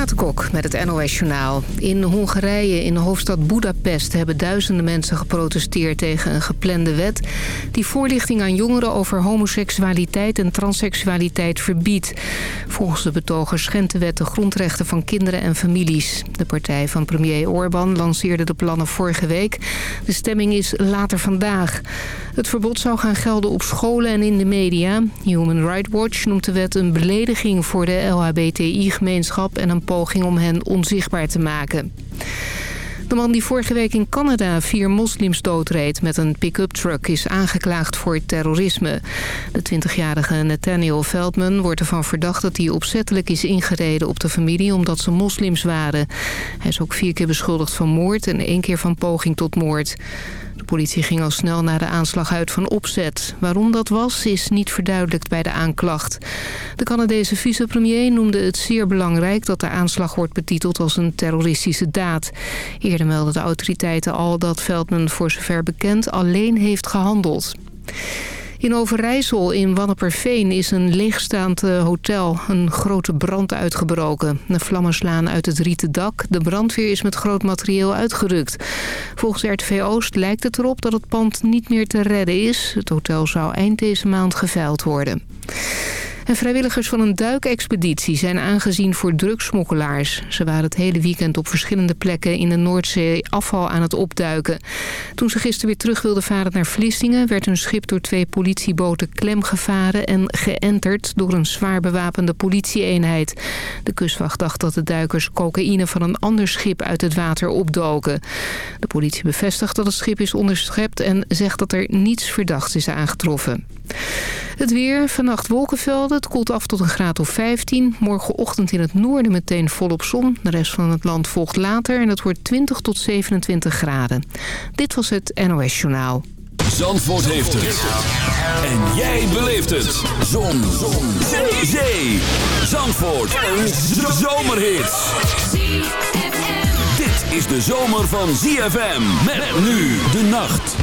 Renate met het NOS Journaal. In Hongarije, in de hoofdstad Budapest... hebben duizenden mensen geprotesteerd tegen een geplande wet... die voorlichting aan jongeren over homoseksualiteit en transseksualiteit verbiedt. Volgens de betogers schendt de wet de grondrechten van kinderen en families. De partij van premier Orbán lanceerde de plannen vorige week. De stemming is later vandaag. Het verbod zou gaan gelden op scholen en in de media. Human Rights Watch noemt de wet een belediging voor de LHBTI-gemeenschap... en een poging om hen onzichtbaar te maken. De man die vorige week in Canada vier moslims doodreed met een pick-up truck is aangeklaagd voor terrorisme. De 20-jarige Nathaniel Feldman wordt ervan verdacht dat hij opzettelijk is ingereden op de familie omdat ze moslims waren. Hij is ook vier keer beschuldigd van moord en één keer van poging tot moord. Politie ging al snel naar de aanslag uit van opzet. Waarom dat was, is niet verduidelijkt bij de aanklacht. De Canadese vicepremier noemde het zeer belangrijk... dat de aanslag wordt betiteld als een terroristische daad. Eerder meldden de autoriteiten al dat Veldman voor zover bekend alleen heeft gehandeld. In Overijssel in Wanneperveen is een leegstaand eh, hotel een grote brand uitgebroken. De vlammen slaan uit het rieten dak. De brandweer is met groot materieel uitgerukt. Volgens RTV Oost lijkt het erop dat het pand niet meer te redden is. Het hotel zou eind deze maand geveild worden. Vrijwilligers van een duikexpeditie zijn aangezien voor drugsmokkelaars. Ze waren het hele weekend op verschillende plekken in de Noordzee afval aan het opduiken. Toen ze gisteren weer terug wilden varen naar Vlissingen... werd hun schip door twee politieboten klemgevaren en geënterd... door een zwaar bewapende politieeenheid. De kustwacht dacht dat de duikers cocaïne van een ander schip uit het water opdoken. De politie bevestigt dat het schip is onderschept... en zegt dat er niets verdachts is aangetroffen. Het weer, vannacht wolkenvelden. Het koelt af tot een graad of 15. Morgenochtend in het noorden meteen volop zon. De rest van het land volgt later en het wordt 20 tot 27 graden. Dit was het NOS Journaal. Zandvoort heeft het. En jij beleeft het. Zon. zon. Zee. Zee. Zandvoort. Een zomerhit. Dit is de zomer van ZFM. Met nu de nacht.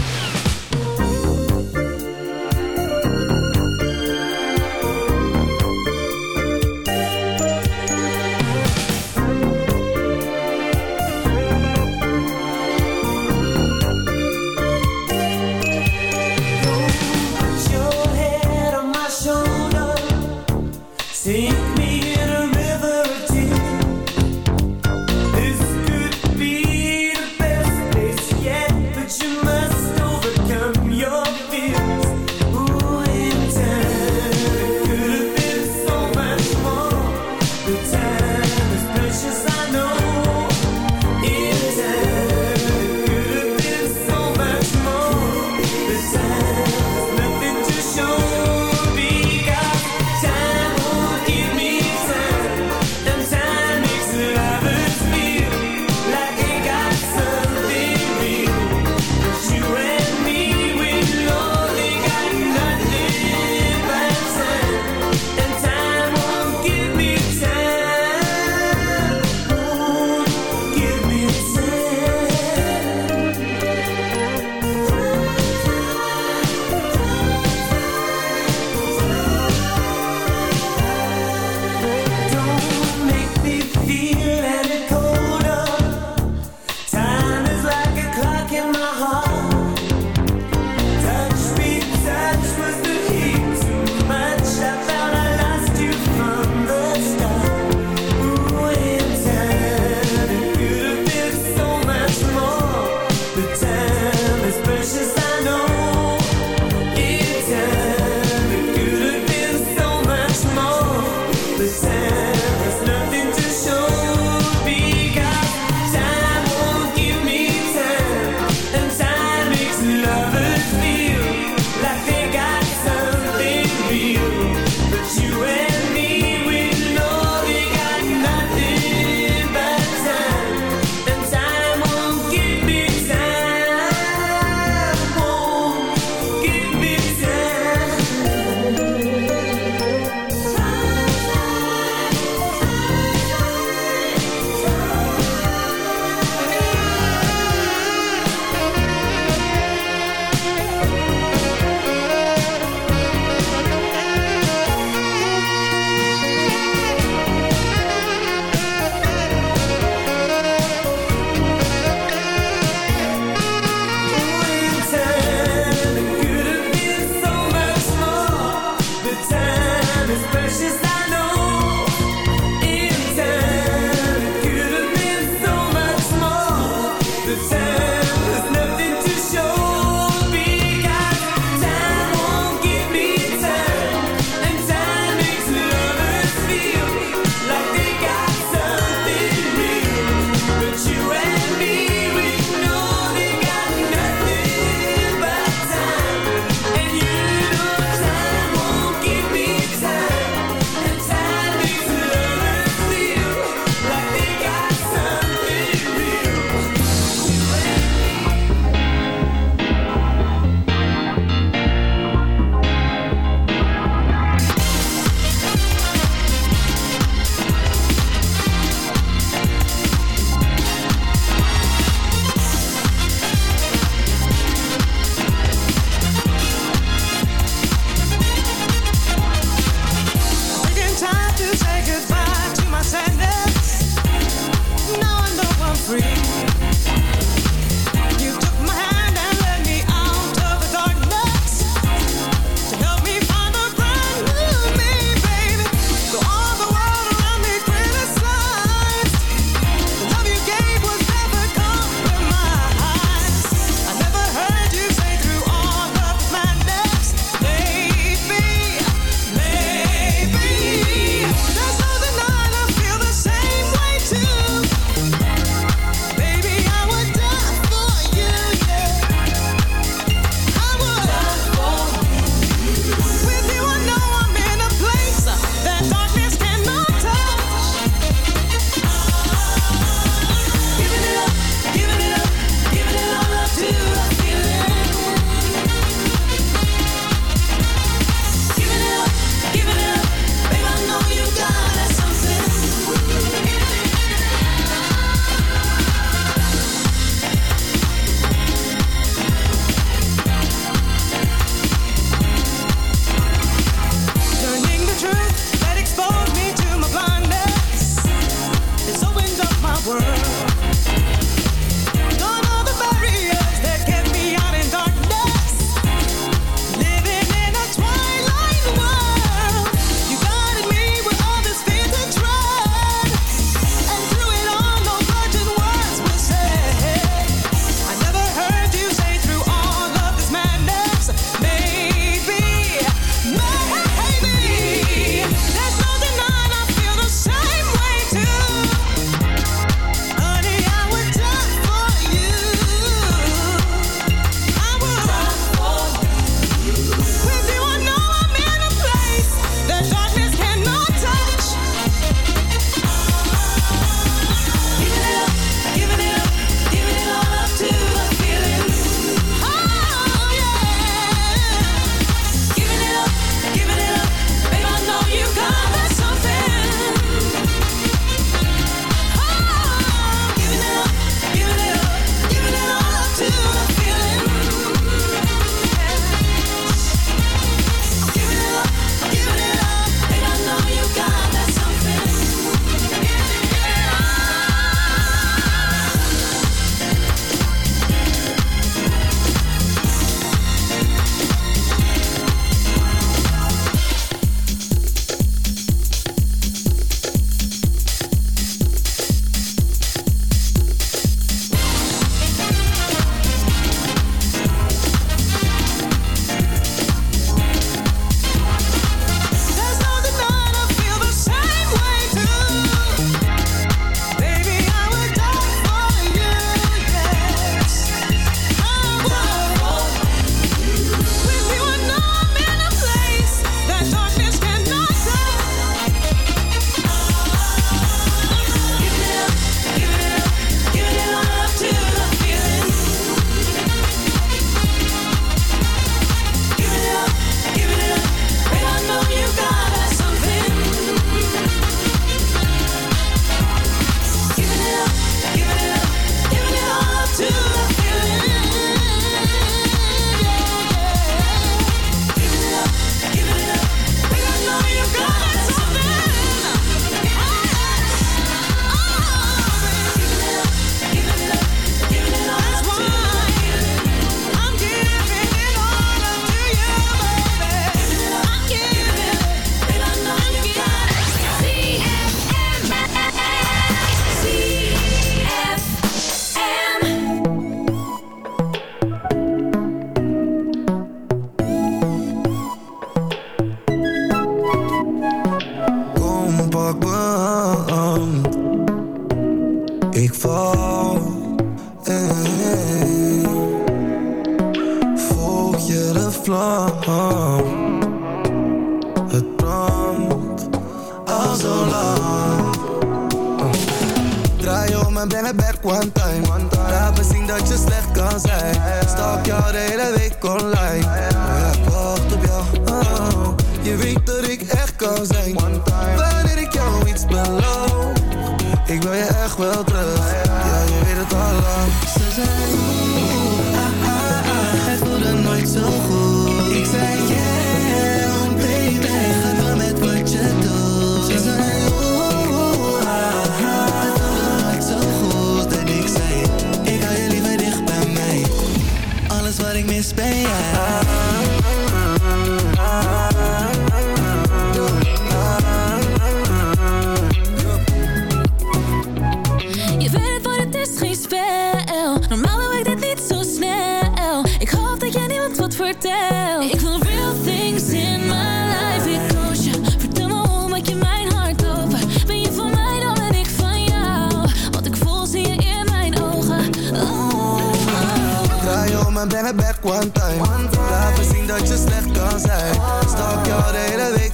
one time. Laat me zien dat je slecht kan zijn. Stak je al de hele week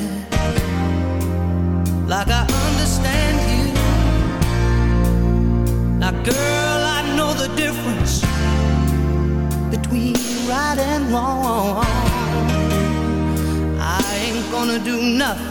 long. I ain't gonna do nothing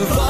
Te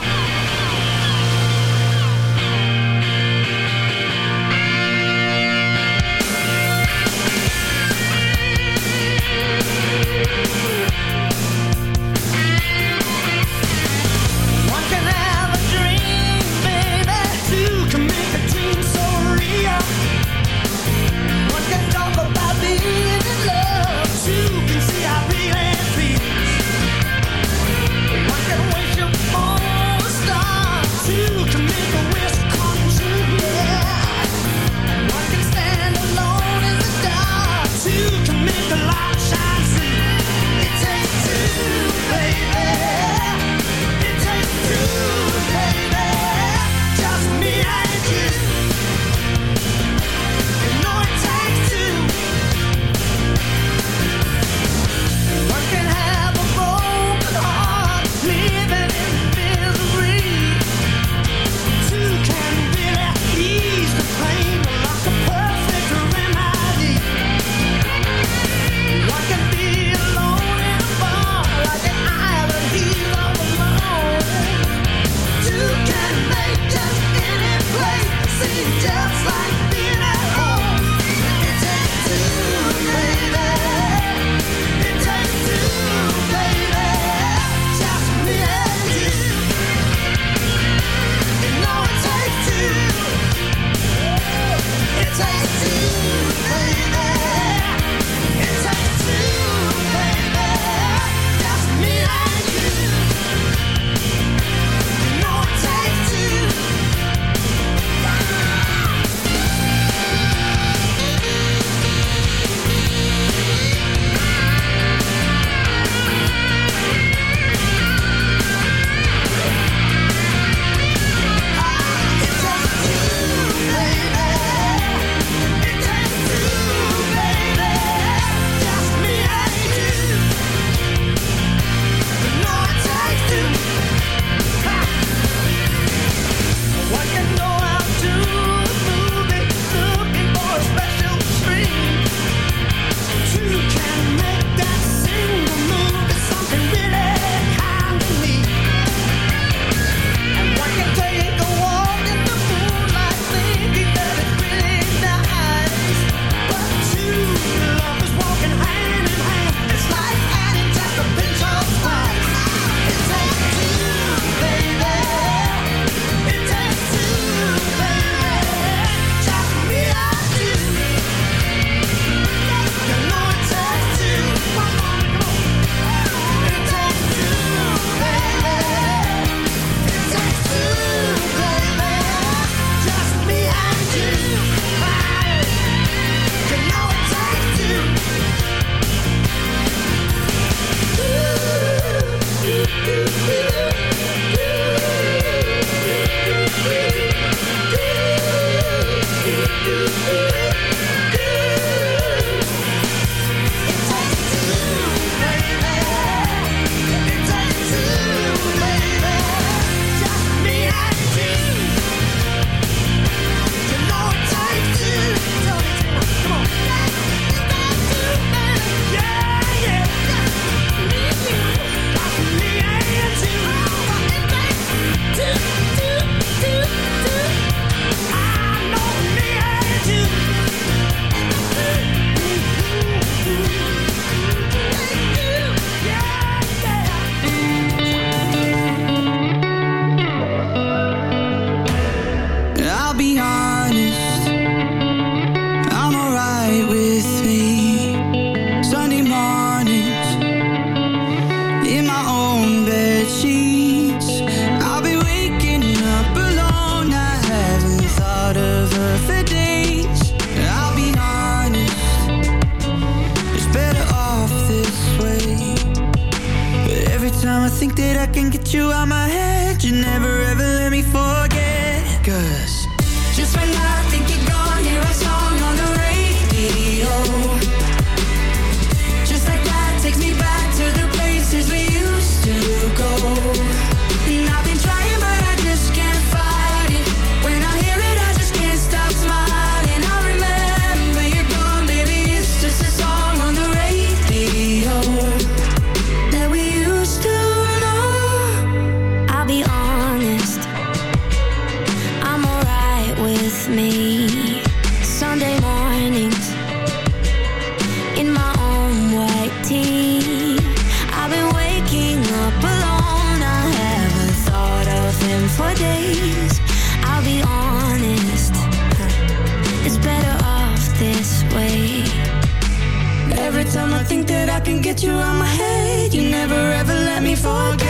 get you on my head. You never ever let me forget.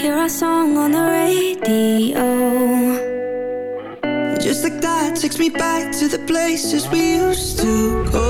hear our song on the radio. Just like that takes me back to the places we used to go.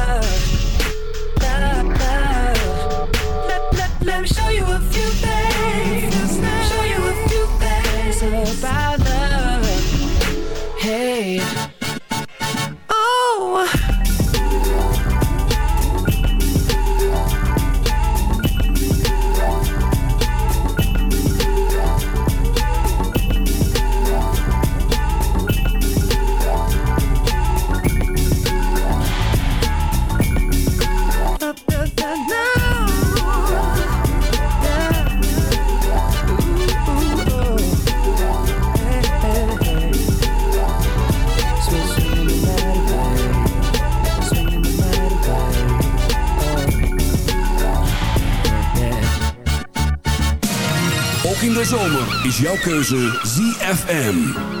Jouw keuze ZFM.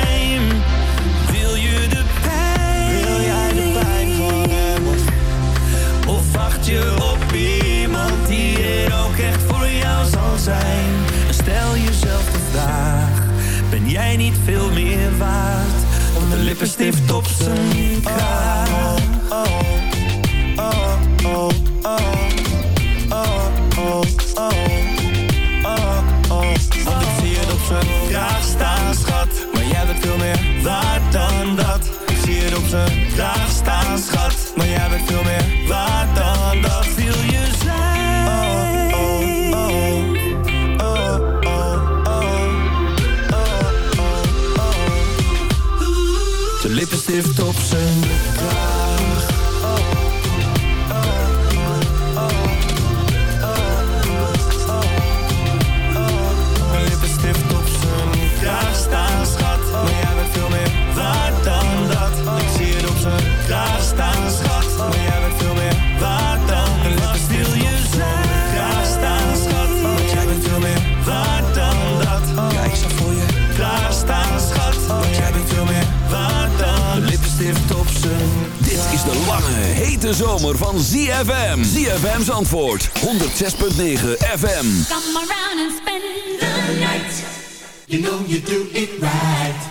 Waard dan de lippenstift op zijn kraag? Shift op zijn hete zomer van ZFM. ZFM's antwoord, 106.9 FM. Come around and spend the night. You know you do it right.